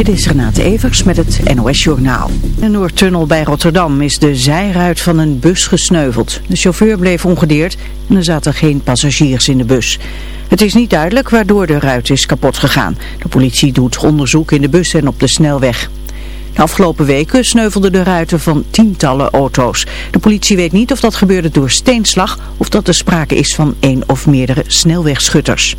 Dit is Renate Evers met het NOS Journaal. In de Noordtunnel bij Rotterdam is de zijruit van een bus gesneuveld. De chauffeur bleef ongedeerd en er zaten geen passagiers in de bus. Het is niet duidelijk waardoor de ruit is kapot gegaan. De politie doet onderzoek in de bus en op de snelweg. De afgelopen weken sneuvelden de ruiten van tientallen auto's. De politie weet niet of dat gebeurde door steenslag of dat er sprake is van één of meerdere snelwegschutters.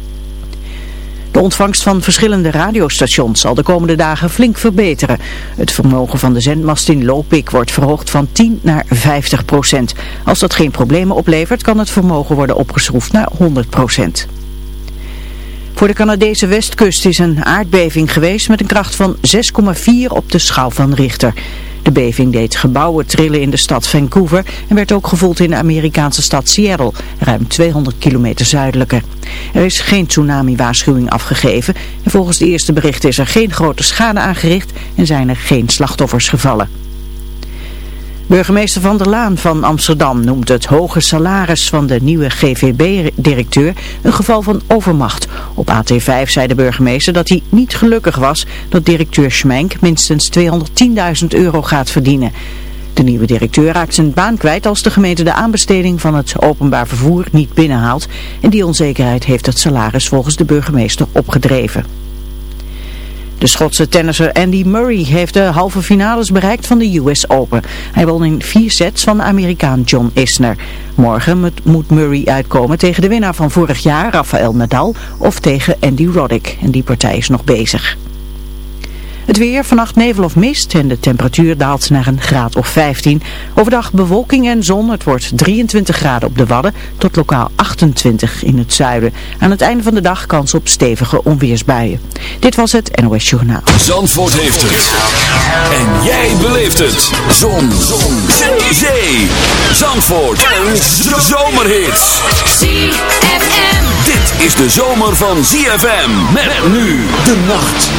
De ontvangst van verschillende radiostations zal de komende dagen flink verbeteren. Het vermogen van de zendmast in Lopik wordt verhoogd van 10 naar 50 procent. Als dat geen problemen oplevert kan het vermogen worden opgeschroefd naar 100 procent. Voor de Canadese westkust is een aardbeving geweest met een kracht van 6,4 op de schaal van Richter. De beving deed gebouwen trillen in de stad Vancouver en werd ook gevoeld in de Amerikaanse stad Seattle, ruim 200 kilometer zuidelijker. Er is geen tsunami-waarschuwing afgegeven en volgens de eerste berichten is er geen grote schade aangericht en zijn er geen slachtoffers gevallen. Burgemeester Van der Laan van Amsterdam noemt het hoge salaris van de nieuwe GVB-directeur een geval van overmacht. Op AT5 zei de burgemeester dat hij niet gelukkig was dat directeur Schmenk minstens 210.000 euro gaat verdienen. De nieuwe directeur raakt zijn baan kwijt als de gemeente de aanbesteding van het openbaar vervoer niet binnenhaalt. En die onzekerheid heeft het salaris volgens de burgemeester opgedreven. De Schotse tennisser Andy Murray heeft de halve finales bereikt van de US Open. Hij won in vier sets van de Amerikaan John Isner. Morgen moet Murray uitkomen tegen de winnaar van vorig jaar, Rafael Nadal, of tegen Andy Roddick. En die partij is nog bezig. Het weer, vannacht nevel of mist en de temperatuur daalt naar een graad of 15. Overdag bewolking en zon. Het wordt 23 graden op de Wadden tot lokaal 28 in het zuiden. Aan het einde van de dag kans op stevige onweersbuien. Dit was het NOS Journaal. Zandvoort heeft het. En jij beleeft het. Zon. zon. Zee. Zee. Zandvoort. Een zomerhit. ZFM. Dit is de zomer van ZFM. Met nu de nacht.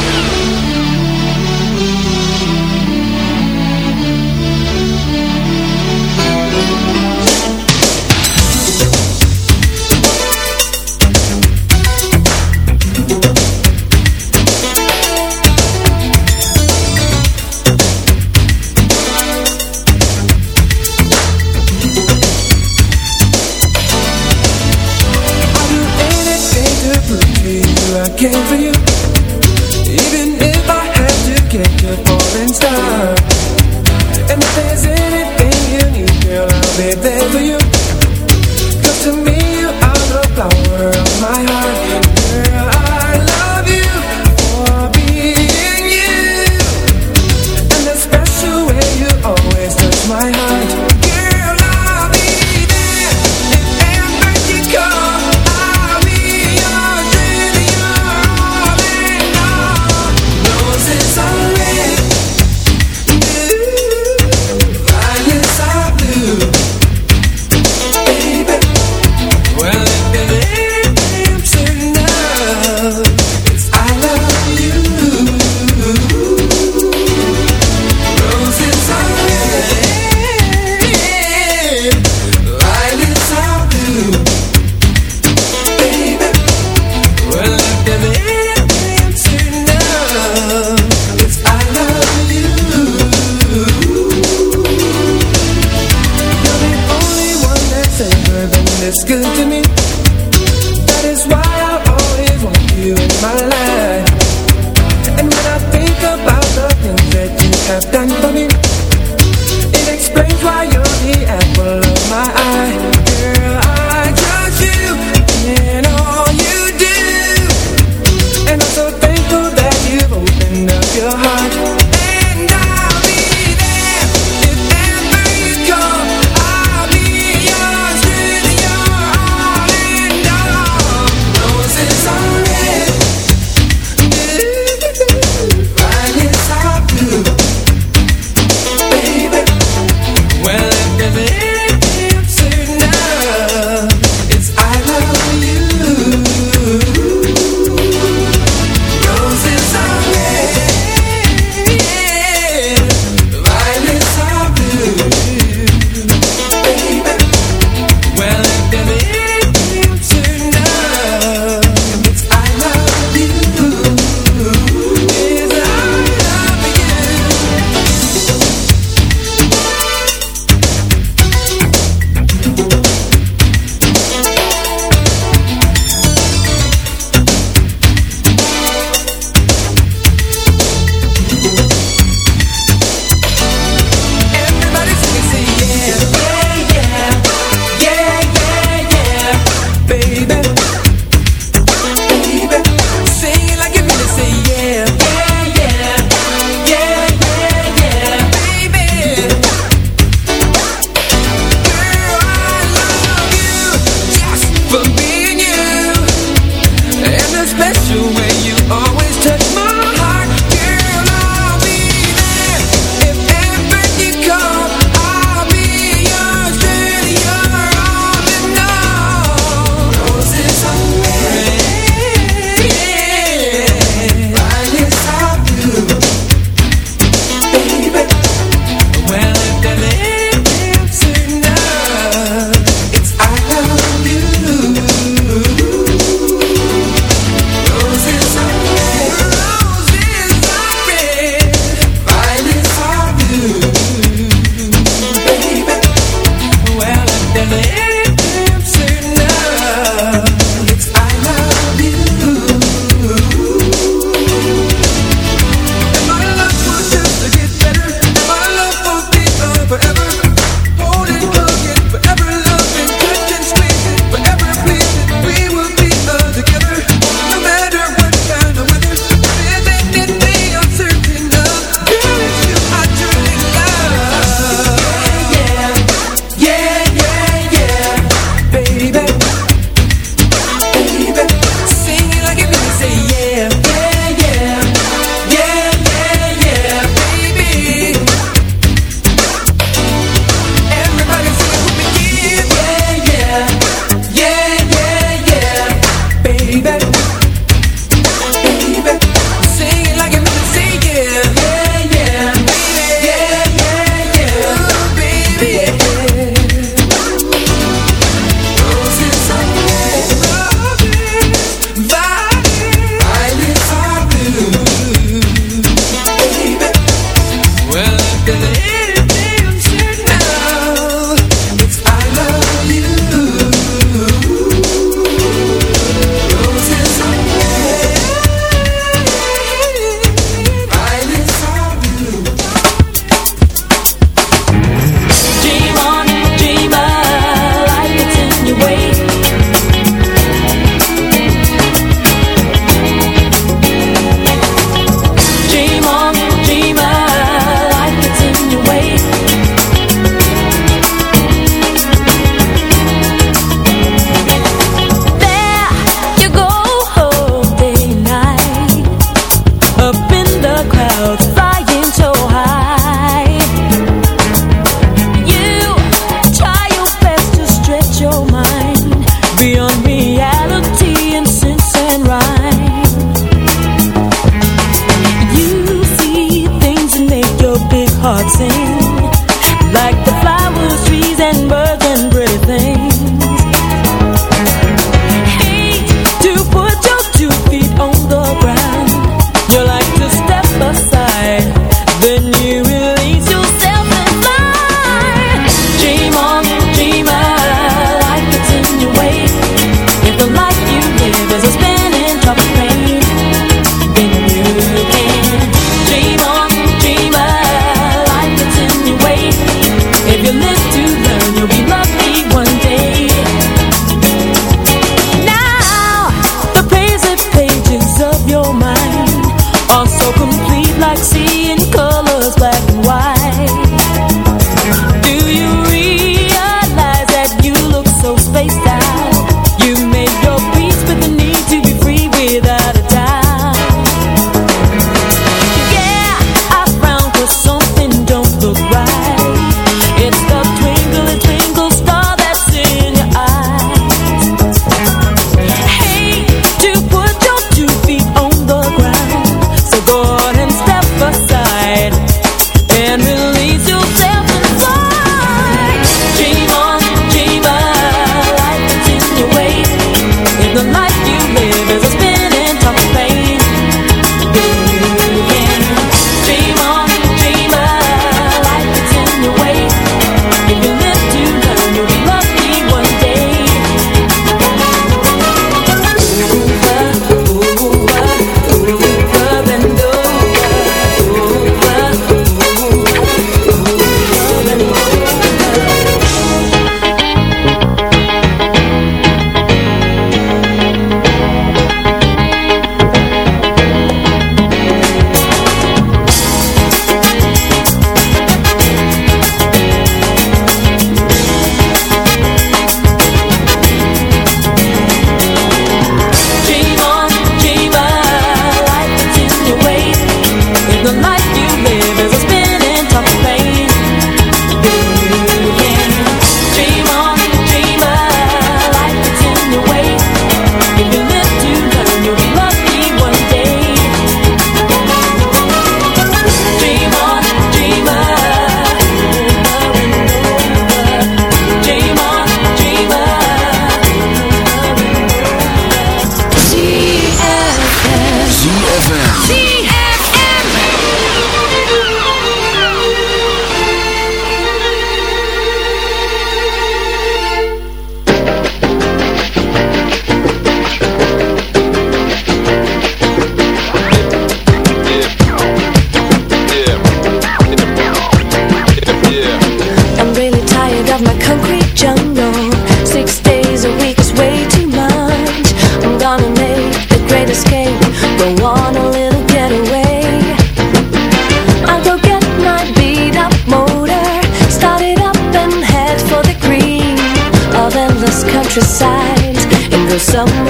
someone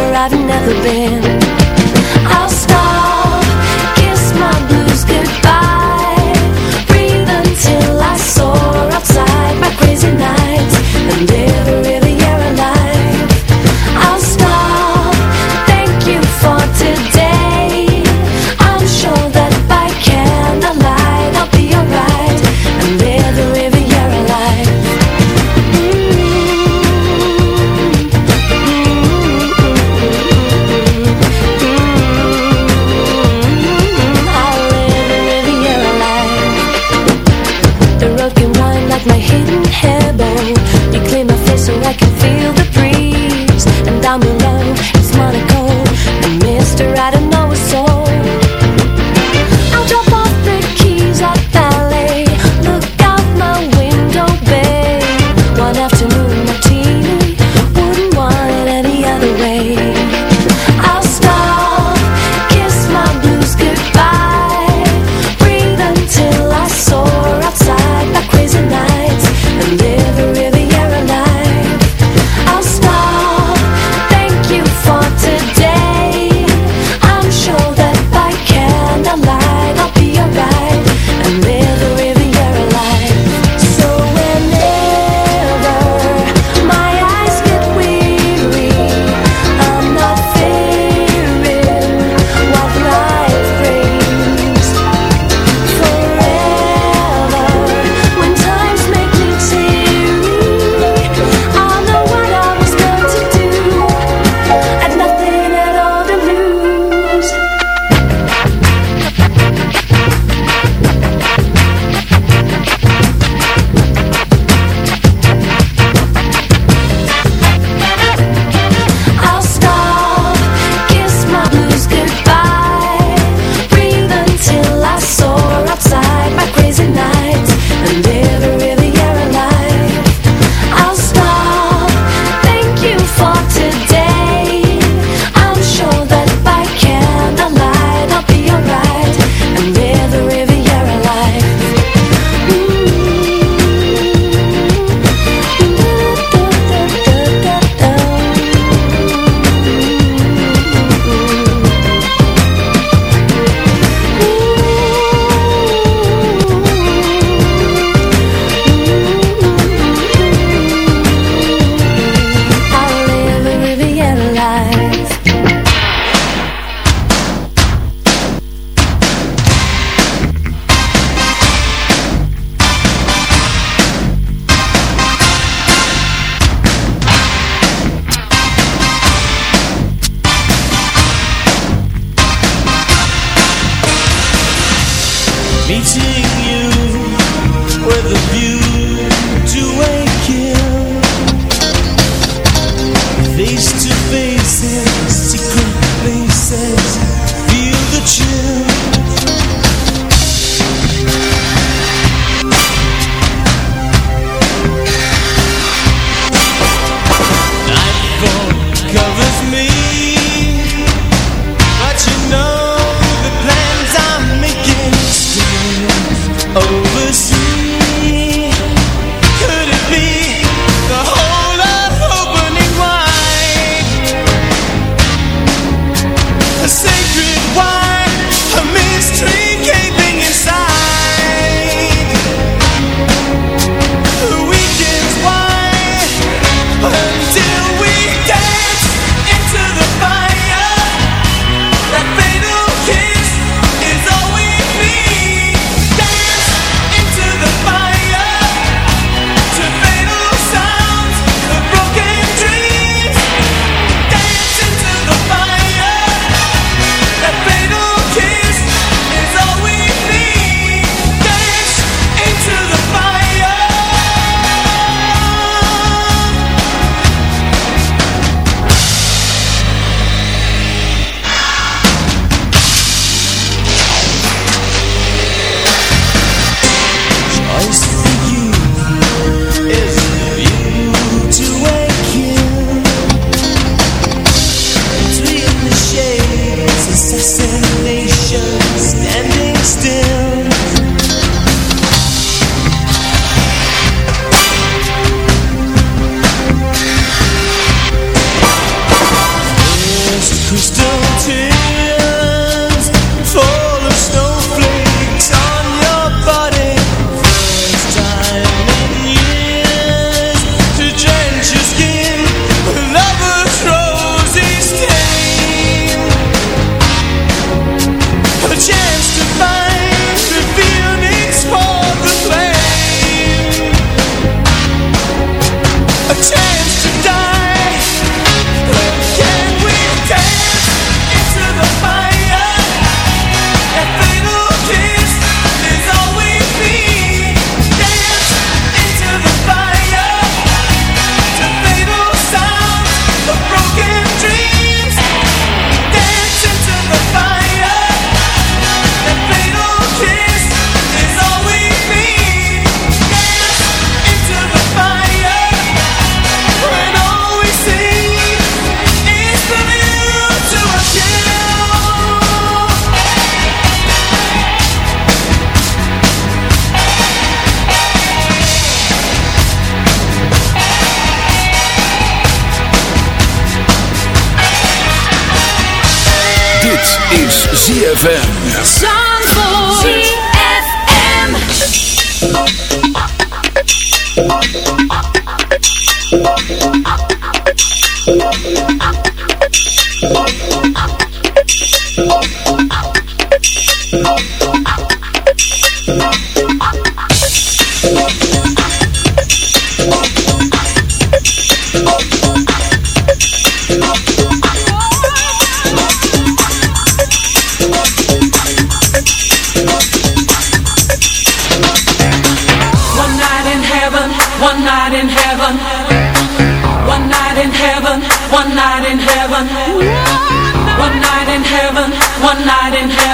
Mentira.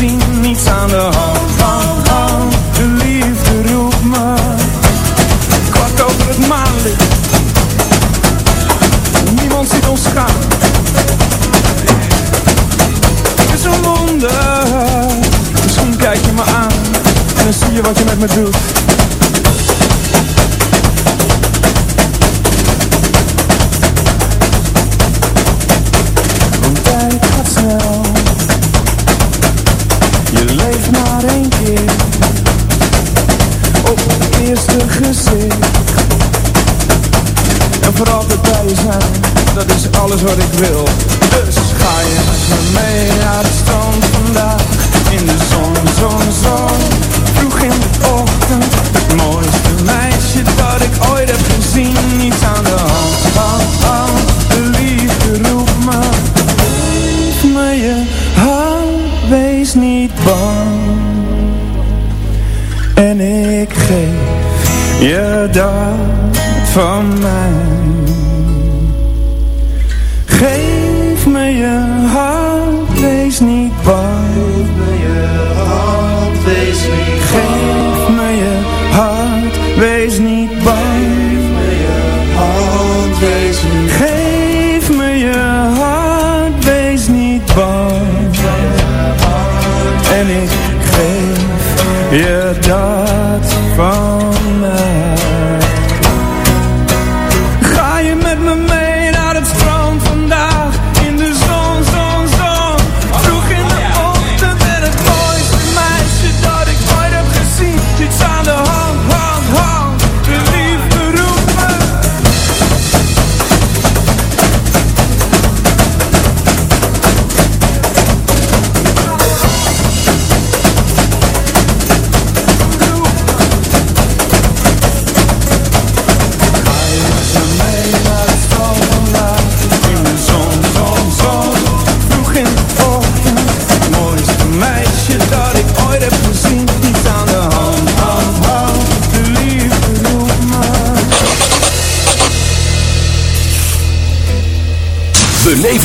misschien niets aan de hand. van hand. De liefde roept me. Kwart over het maanlicht. Niemand ziet ons gaan. Het is een wonder. Misschien kijk je me aan en dan zie je wat je met me doet.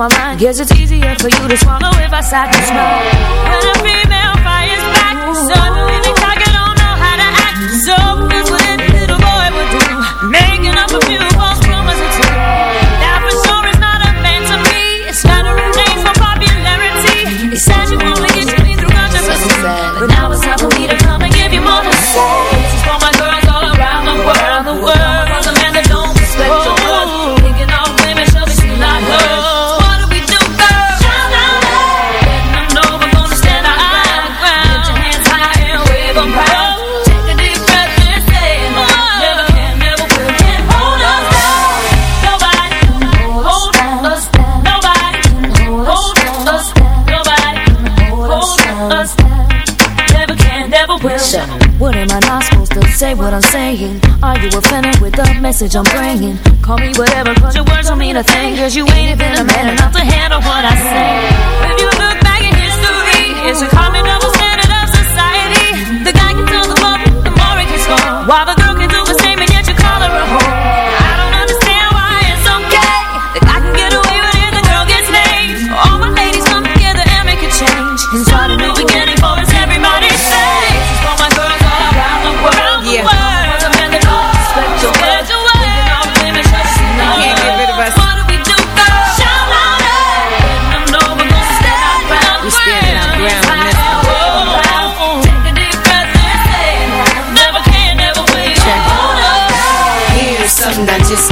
my mind. Guess it's easier for you to swallow if I start to smile When a female fires back, suddenly What am I not supposed to say what I'm saying? Are you offended with the message I'm bringing? Call me whatever, but your words don't mean a thing Cause you ain't even a man enough to handle what I say If you look back in history, it's a common double standard of society The guy can tell the club, the more it can score While the girl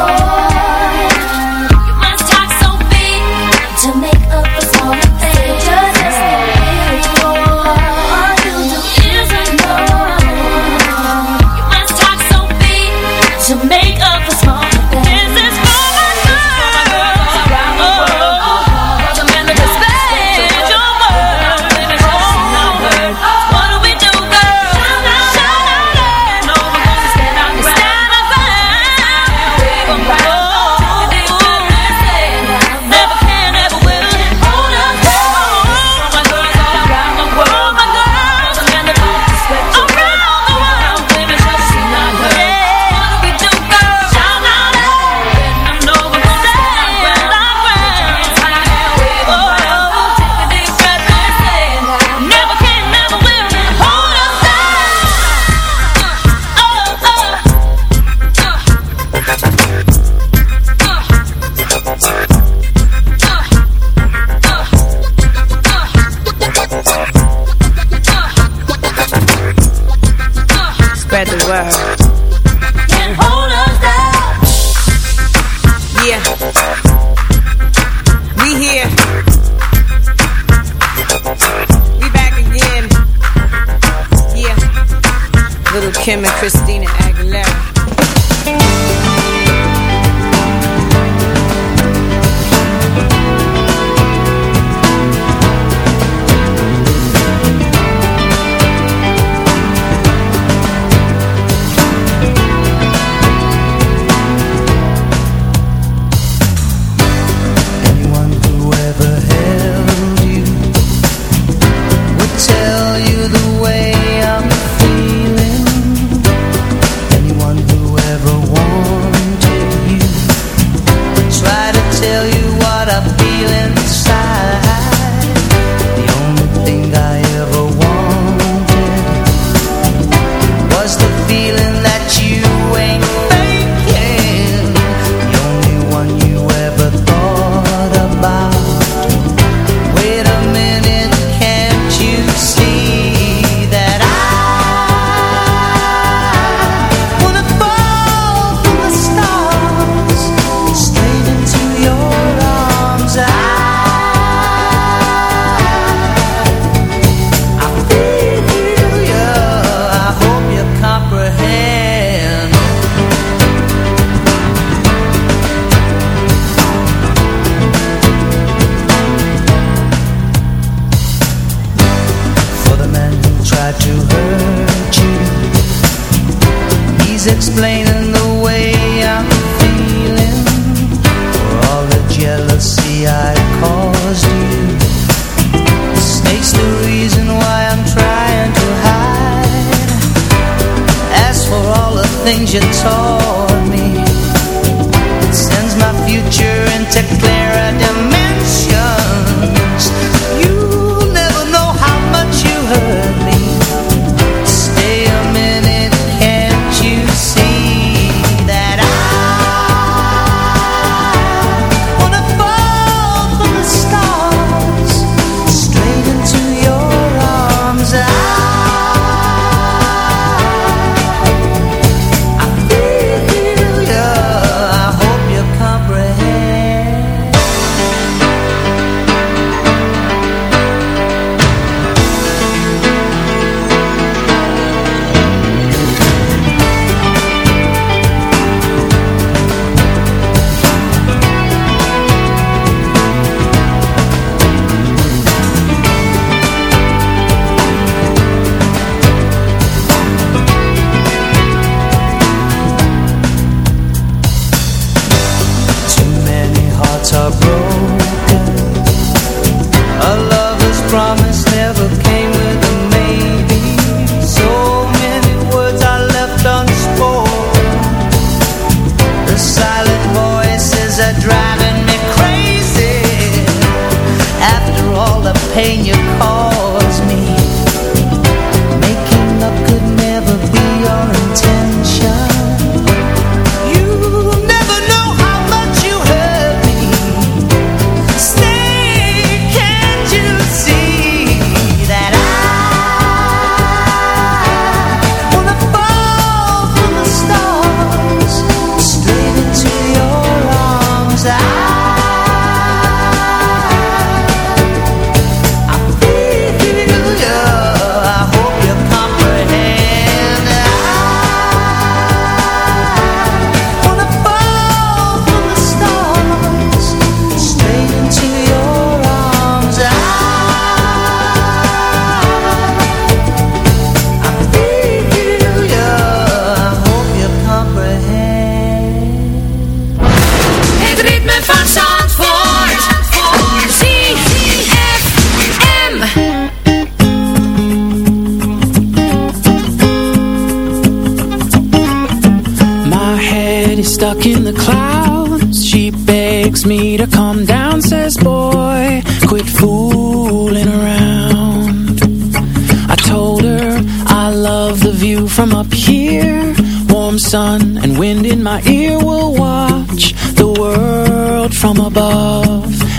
Oh.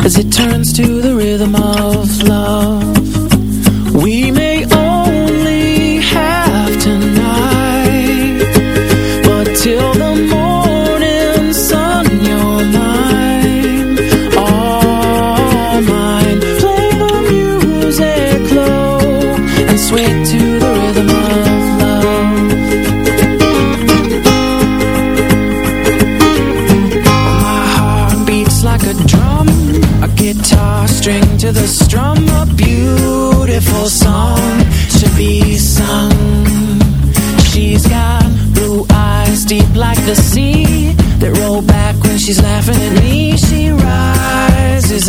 as it turns to the rhythm of love. We may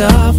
Up.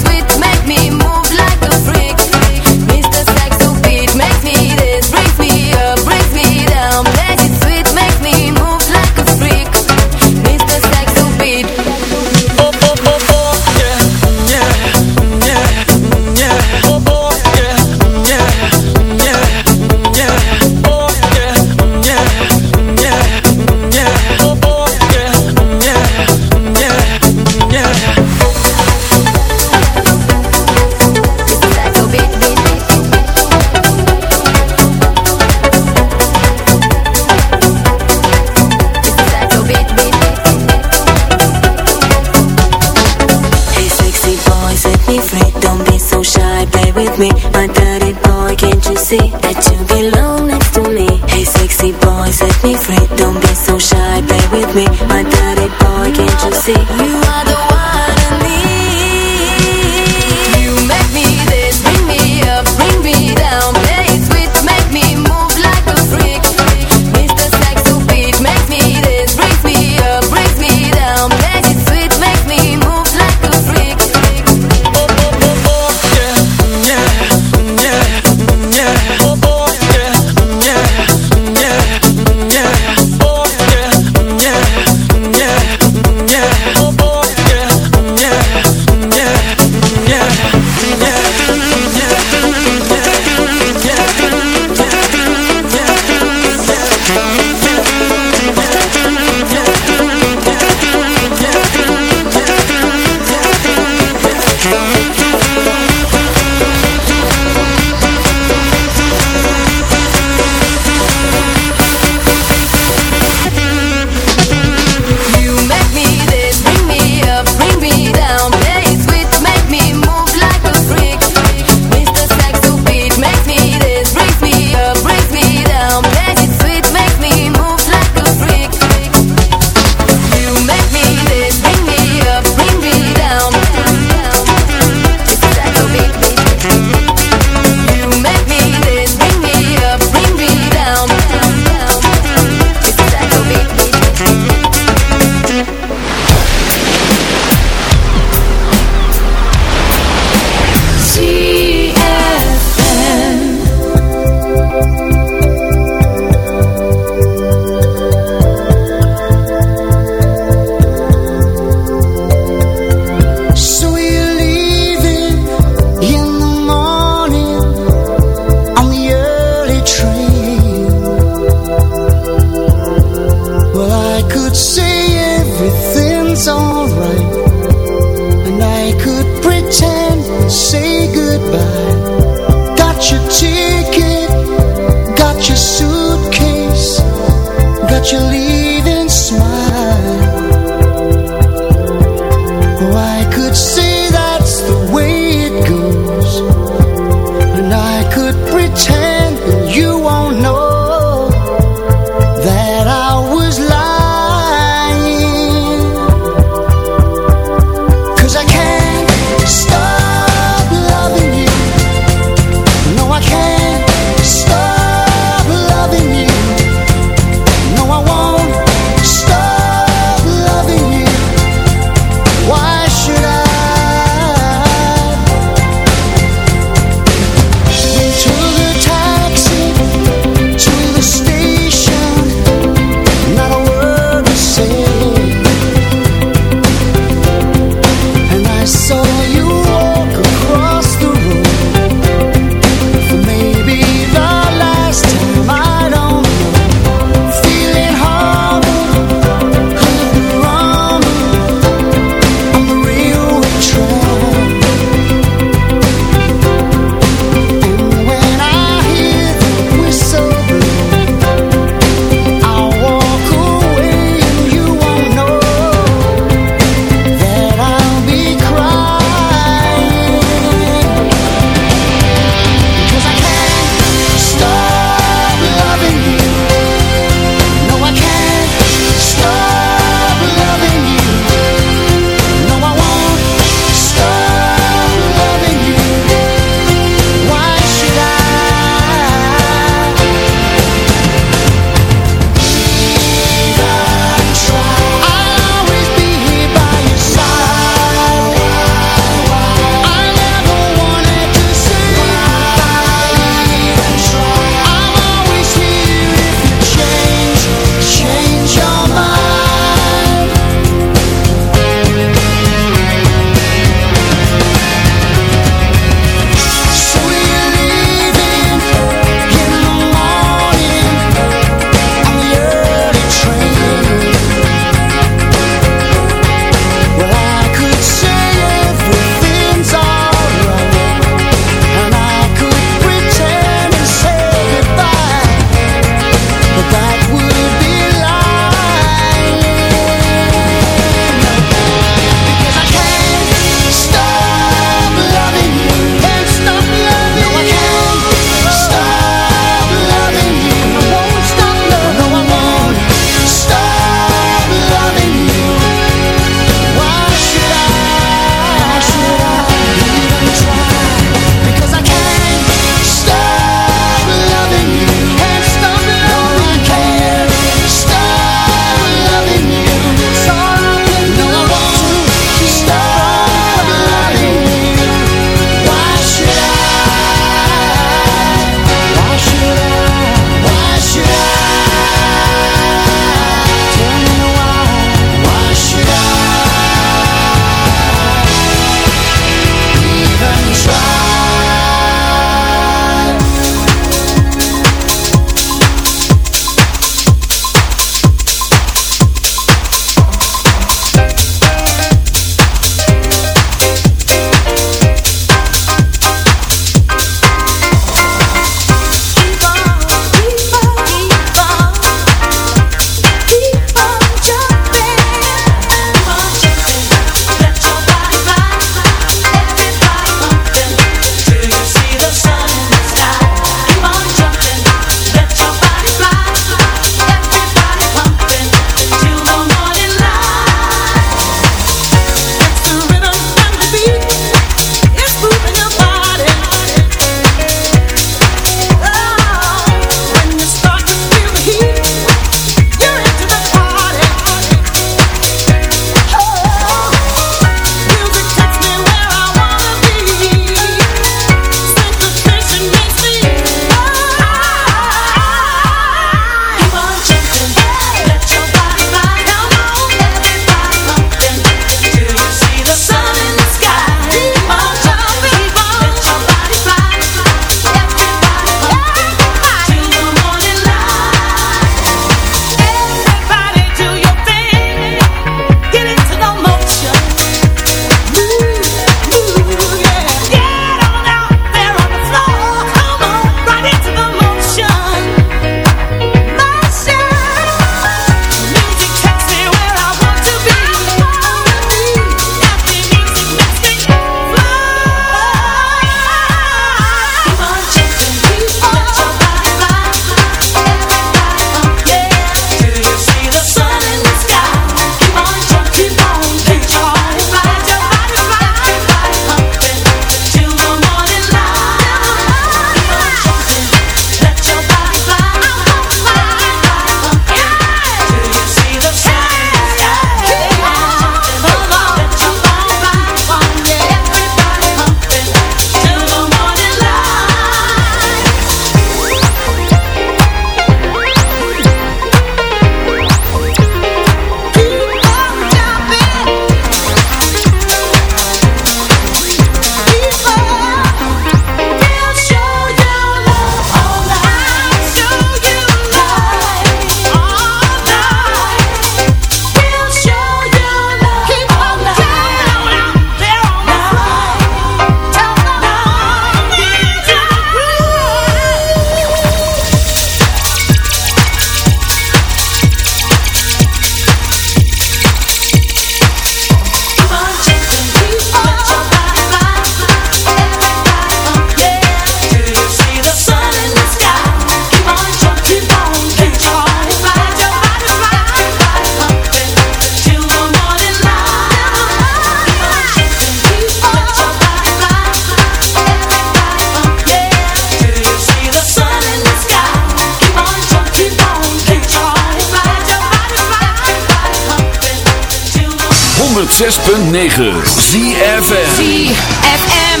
106.9 ZFM ZFM.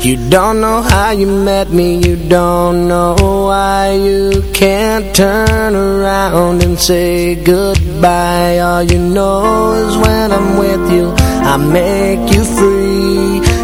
You don't know how you met me You don't know why. You can't turn around and say goodbye. All you know is when I'm with you I make you free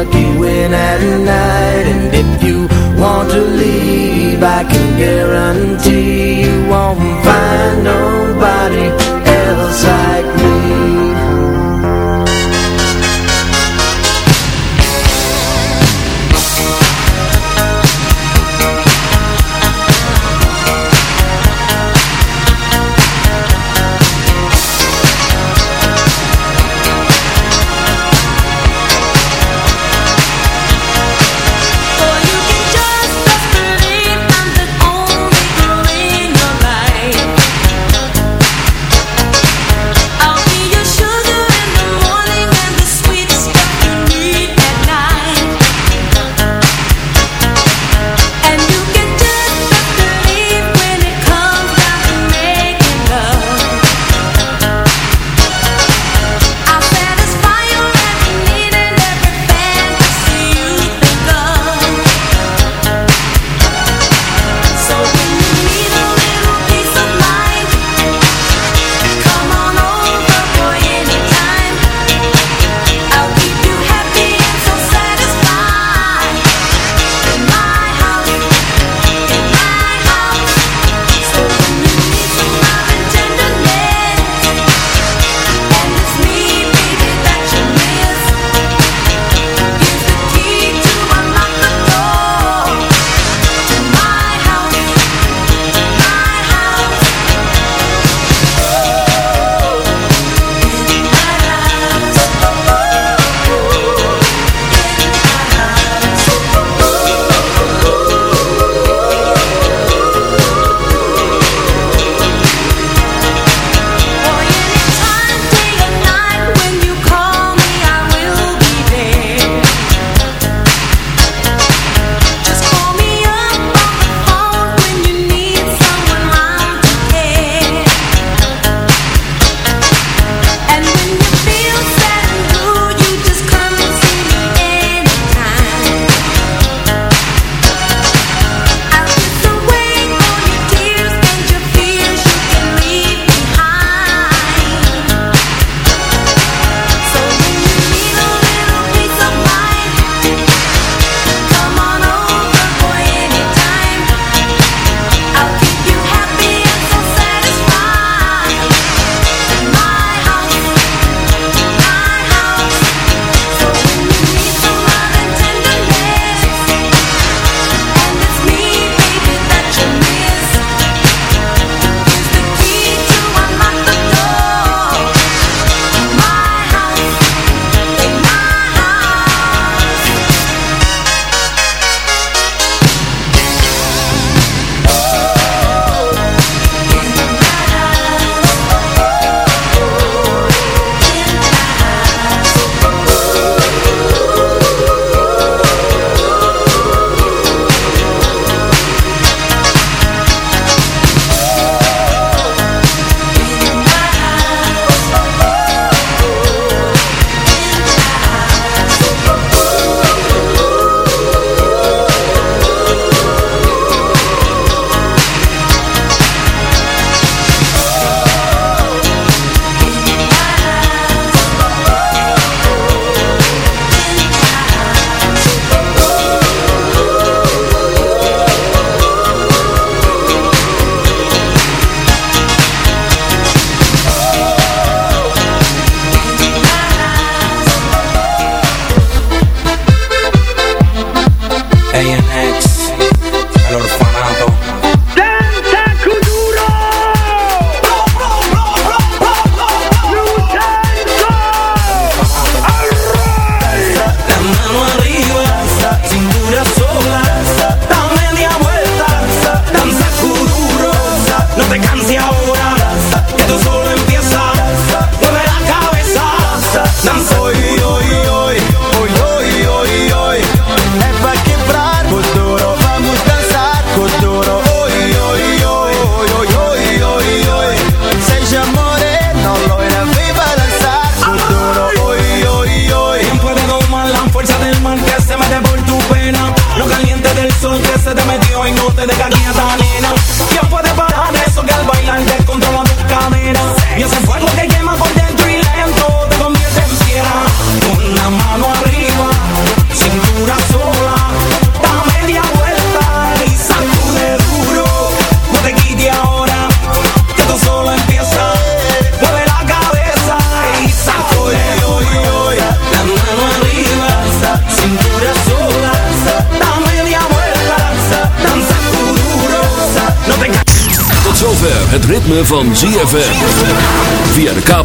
lucky win at night And if you want to leave I can guarantee